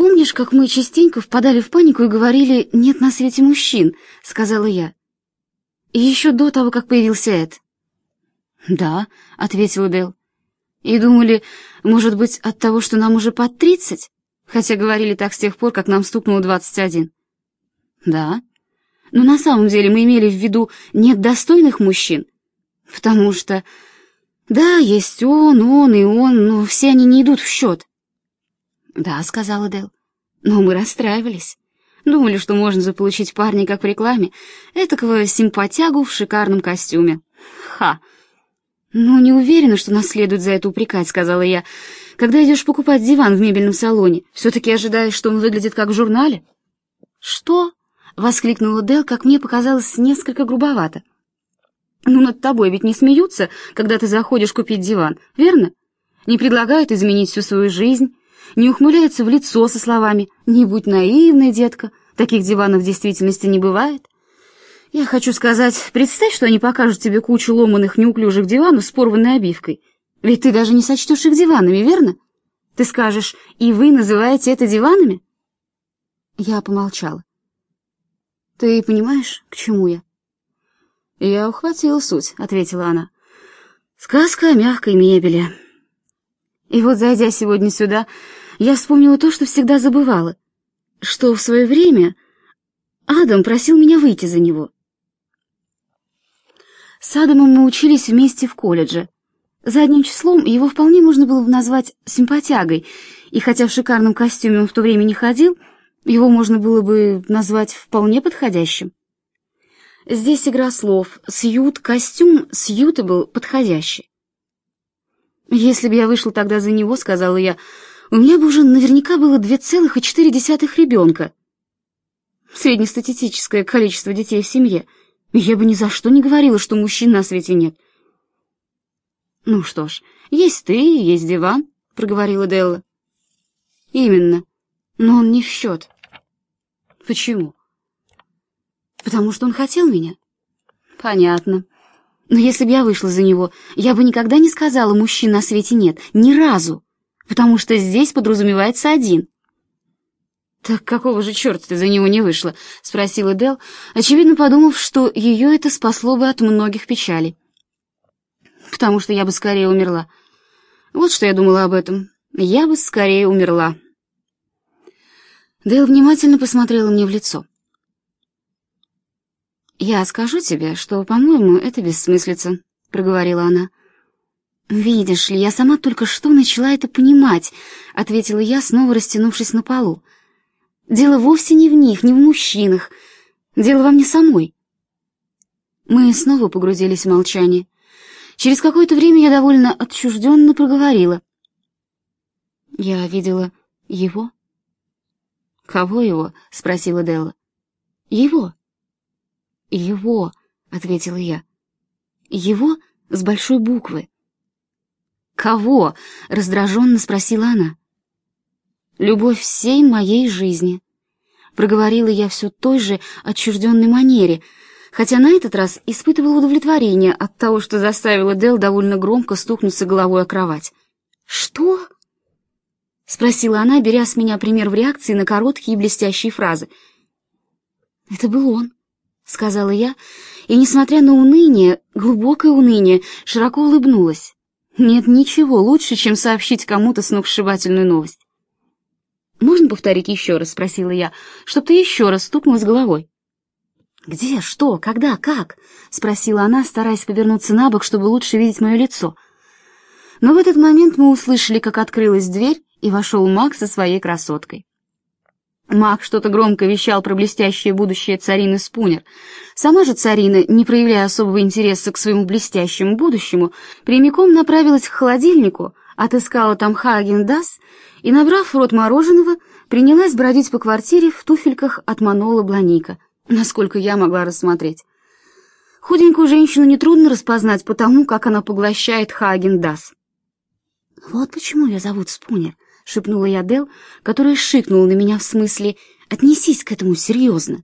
«Помнишь, как мы частенько впадали в панику и говорили «нет на свете мужчин», — сказала я. Еще до того, как появился Эд. «Да», — ответила Дэл. «И думали, может быть, от того, что нам уже под тридцать, хотя говорили так с тех пор, как нам стукнуло двадцать один». «Да», но на самом деле мы имели в виду нет достойных мужчин, потому что... Да, есть он, он и он, но все они не идут в счет. «Да», — сказала Дэл. «Но мы расстраивались. Думали, что можно заполучить парня, как в рекламе, этакого симпатягу в шикарном костюме. Ха!» «Ну, не уверена, что нас следует за это упрекать», — сказала я. «Когда идешь покупать диван в мебельном салоне, все-таки ожидаешь, что он выглядит как в журнале?» «Что?» — воскликнула Дэл, как мне показалось, несколько грубовато. «Ну, над тобой ведь не смеются, когда ты заходишь купить диван, верно? Не предлагают изменить всю свою жизнь, не ухмыляются в лицо со словами «Не будь наивной, детка, таких диванов в действительности не бывает». Я хочу сказать, представь, что они покажут тебе кучу ломаных неуклюжих диванов с порванной обивкой. Ведь ты даже не сочтешь их диванами, верно? Ты скажешь, и вы называете это диванами? Я помолчала. Ты понимаешь, к чему я? Я ухватила суть, ответила она. Сказка о мягкой мебели. И вот, зайдя сегодня сюда, я вспомнила то, что всегда забывала, что в свое время Адам просил меня выйти за него. С Адамом мы учились вместе в колледже. Задним числом его вполне можно было бы назвать симпатягой, и хотя в шикарном костюме он в то время не ходил, его можно было бы назвать вполне подходящим. Здесь игра слов «сьют», «костюм», «сьютабл» подходящий. «Если бы я вышла тогда за него, — сказала я, — у меня бы уже наверняка было 2,4 ребенка. Среднестатистическое количество детей в семье. Я бы ни за что не говорила, что мужчин на свете нет. «Ну что ж, есть ты, есть диван», — проговорила Делла. «Именно. Но он не в счет». «Почему?» «Потому что он хотел меня». «Понятно. Но если бы я вышла за него, я бы никогда не сказала, мужчин на свете нет, ни разу, потому что здесь подразумевается один. «Так какого же черта ты за него не вышла?» — спросила Дел, очевидно подумав, что ее это спасло бы от многих печалей. «Потому что я бы скорее умерла. Вот что я думала об этом. Я бы скорее умерла». Дел внимательно посмотрела мне в лицо. «Я скажу тебе, что, по-моему, это бессмыслица», — проговорила она. «Видишь ли, я сама только что начала это понимать», — ответила я, снова растянувшись на полу. «Дело вовсе не в них, не в мужчинах. Дело во мне самой». Мы снова погрузились в молчание. Через какое-то время я довольно отчужденно проговорила. «Я видела его». «Кого его?» — спросила Делла. «Его». «Его», — ответила я. «Его с большой буквы». «Кого?» — раздраженно спросила она. «Любовь всей моей жизни», — проговорила я все той же отчужденной манере, хотя на этот раз испытывала удовлетворение от того, что заставила Дел довольно громко стукнуться головой о кровать. «Что?» — спросила она, беря с меня пример в реакции на короткие и блестящие фразы. «Это был он», — сказала я, и, несмотря на уныние, глубокое уныние, широко улыбнулась. Нет ничего лучше, чем сообщить кому-то сногсшибательную новость. «Можно повторить еще раз?» — спросила я, — «чтоб ты еще раз стукнулась головой». «Где? Что? Когда? Как?» — спросила она, стараясь повернуться на бок, чтобы лучше видеть мое лицо. Но в этот момент мы услышали, как открылась дверь, и вошел Мак со своей красоткой. Маг что-то громко вещал про блестящее будущее царины Спунер. Сама же царина, не проявляя особого интереса к своему блестящему будущему, прямиком направилась к холодильнику, отыскала там Хаген Дас и, набрав рот мороженого, принялась бродить по квартире в туфельках от Манола Бланика, насколько я могла рассмотреть. Худенькую женщину нетрудно распознать по тому, как она поглощает Хаген Дас. «Вот почему я зовут Спунер», — шепнула я Дел, которая шикнула на меня в смысле «отнесись к этому серьезно».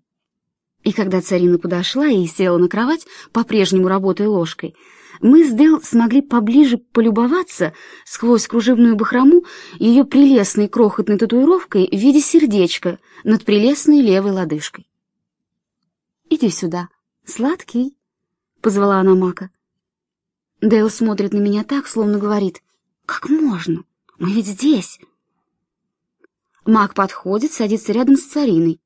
И когда царина подошла и села на кровать, по-прежнему работая ложкой, мы с Дел смогли поближе полюбоваться сквозь кружевную бахрому ее прелестной крохотной татуировкой в виде сердечка над прелестной левой лодыжкой. «Иди сюда, сладкий», — позвала она Мака. Дэл смотрит на меня так, словно говорит, «Как можно? Мы ведь здесь». Мак подходит, садится рядом с цариной.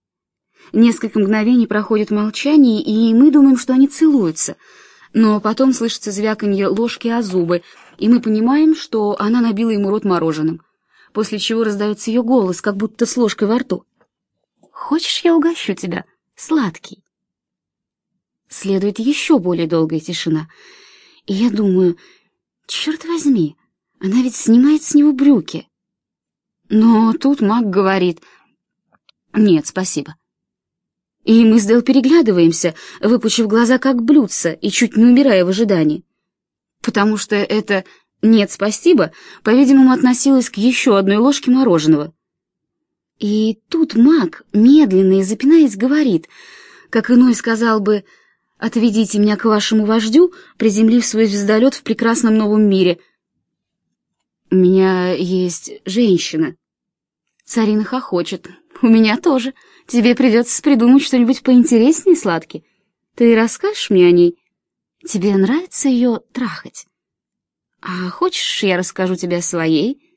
Несколько мгновений проходит молчание, и мы думаем, что они целуются — но потом слышится звяканье ложки о зубы, и мы понимаем, что она набила ему рот мороженым, после чего раздается ее голос, как будто с ложкой во рту. «Хочешь, я угощу тебя, сладкий?» Следует еще более долгая тишина, и я думаю, черт возьми, она ведь снимает с него брюки. Но тут Мак говорит, «Нет, спасибо». И мы с Дел переглядываемся, выпучив глаза как блюдца и чуть не умирая в ожидании. Потому что это «нет, спасибо», по-видимому, относилось к еще одной ложке мороженого. И тут маг, медленно и запинаясь, говорит, как иной сказал бы «Отведите меня к вашему вождю, приземлив свой звездолет в прекрасном новом мире». «У меня есть женщина». Царина хохочет. «У меня тоже». Тебе придется придумать что-нибудь поинтереснее, сладкий. Ты расскажешь мне о ней? Тебе нравится ее трахать? А хочешь, я расскажу тебе о своей?»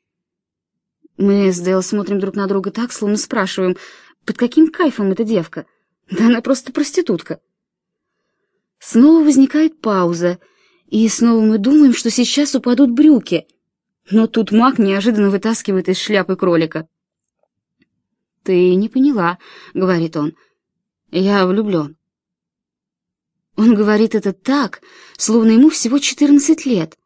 Мы с Дэл смотрим друг на друга так, словно спрашиваем, под каким кайфом эта девка? Да она просто проститутка. Снова возникает пауза, и снова мы думаем, что сейчас упадут брюки. Но тут маг неожиданно вытаскивает из шляпы кролика. «Ты не поняла», — говорит он. «Я влюблен». Он говорит это так, словно ему всего четырнадцать лет,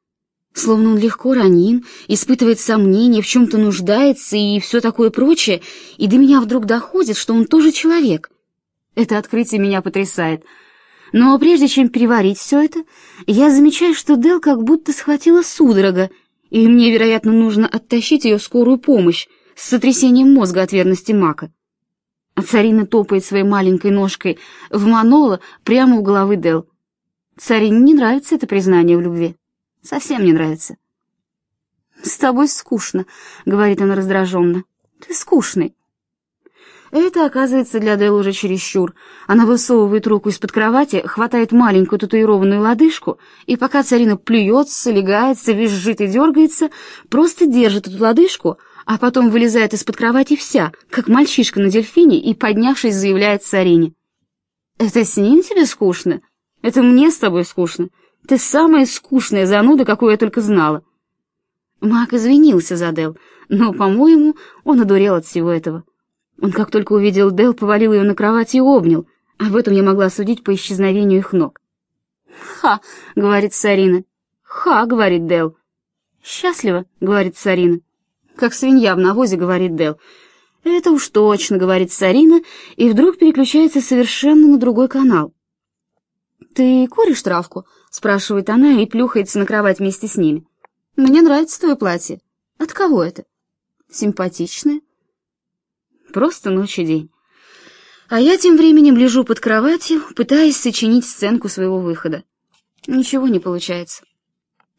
словно он легко ранен, испытывает сомнения, в чем-то нуждается и все такое прочее, и до меня вдруг доходит, что он тоже человек. Это открытие меня потрясает. Но прежде чем переварить все это, я замечаю, что Дел как будто схватила судорога, и мне, вероятно, нужно оттащить ее в скорую помощь, с сотрясением мозга от верности Мака. А царина топает своей маленькой ножкой в манола прямо у головы Дел. Царине не нравится это признание в любви. Совсем не нравится. «С тобой скучно», — говорит она раздраженно. «Ты скучный». Это оказывается для Дэл уже чересчур. Она высовывает руку из-под кровати, хватает маленькую татуированную лодыжку, и пока царина плюется, легается, визжит и дергается, просто держит эту лодыжку, а потом вылезает из-под кровати вся, как мальчишка на дельфине, и, поднявшись, заявляет Сарине. «Это с ним тебе скучно? Это мне с тобой скучно. Ты самая скучная зануда, какую я только знала». Мак извинился за Дел, но, по-моему, он одурел от всего этого. Он, как только увидел Дел, повалил ее на кровать и обнял. Об этом я могла судить по исчезновению их ног. «Ха!» — говорит Сарина. «Ха!» — говорит Дел. «Счастливо!» — говорит Сарина как свинья в навозе, говорит Дел. Это уж точно, говорит Сарина, и вдруг переключается совершенно на другой канал. Ты куришь травку? спрашивает она и плюхается на кровать вместе с ними. Мне нравится твое платье. От кого это? Симпатичное. Просто ночь и день. А я тем временем лежу под кроватью, пытаясь сочинить сценку своего выхода. Ничего не получается.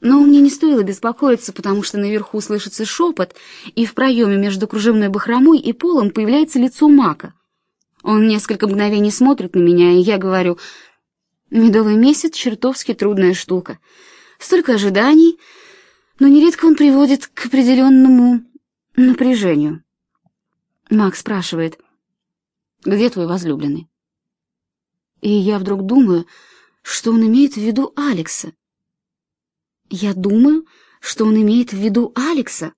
Но мне не стоило беспокоиться, потому что наверху слышится шепот, и в проеме между кружевной бахромой и полом появляется лицо Мака. Он несколько мгновений смотрит на меня, и я говорю, «Медовый месяц — чертовски трудная штука. Столько ожиданий, но нередко он приводит к определенному напряжению». Мак спрашивает, «Где твой возлюбленный?» И я вдруг думаю, что он имеет в виду Алекса. Я думаю, что он имеет в виду Алекса.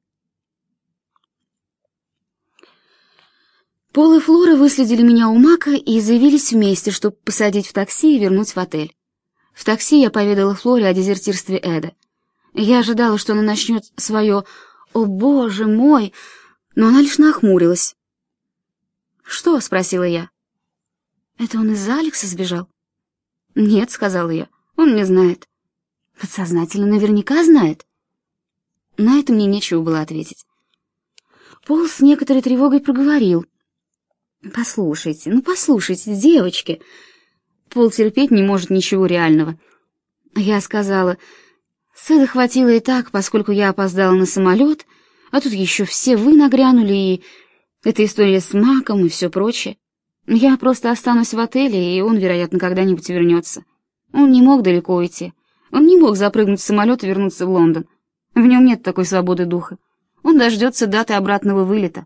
Пол и Флора выследили меня у Мака и заявились вместе, чтобы посадить в такси и вернуть в отель. В такси я поведала Флоре о дезертирстве Эда. Я ожидала, что она начнет свое «О, боже мой!», но она лишь нахмурилась. «Что?» — спросила я. «Это он из-за Алекса сбежал?» «Нет», — сказала я, — «он не знает». Подсознательно наверняка знает. На это мне нечего было ответить. Пол с некоторой тревогой проговорил. «Послушайте, ну послушайте, девочки!» Пол терпеть не может ничего реального. Я сказала, Сэда хватило и так, поскольку я опоздала на самолет, а тут еще все вы нагрянули, и эта история с Маком и все прочее. Я просто останусь в отеле, и он, вероятно, когда-нибудь вернется. Он не мог далеко уйти. Он не мог запрыгнуть в самолет и вернуться в Лондон. В нем нет такой свободы духа. Он дождется даты обратного вылета.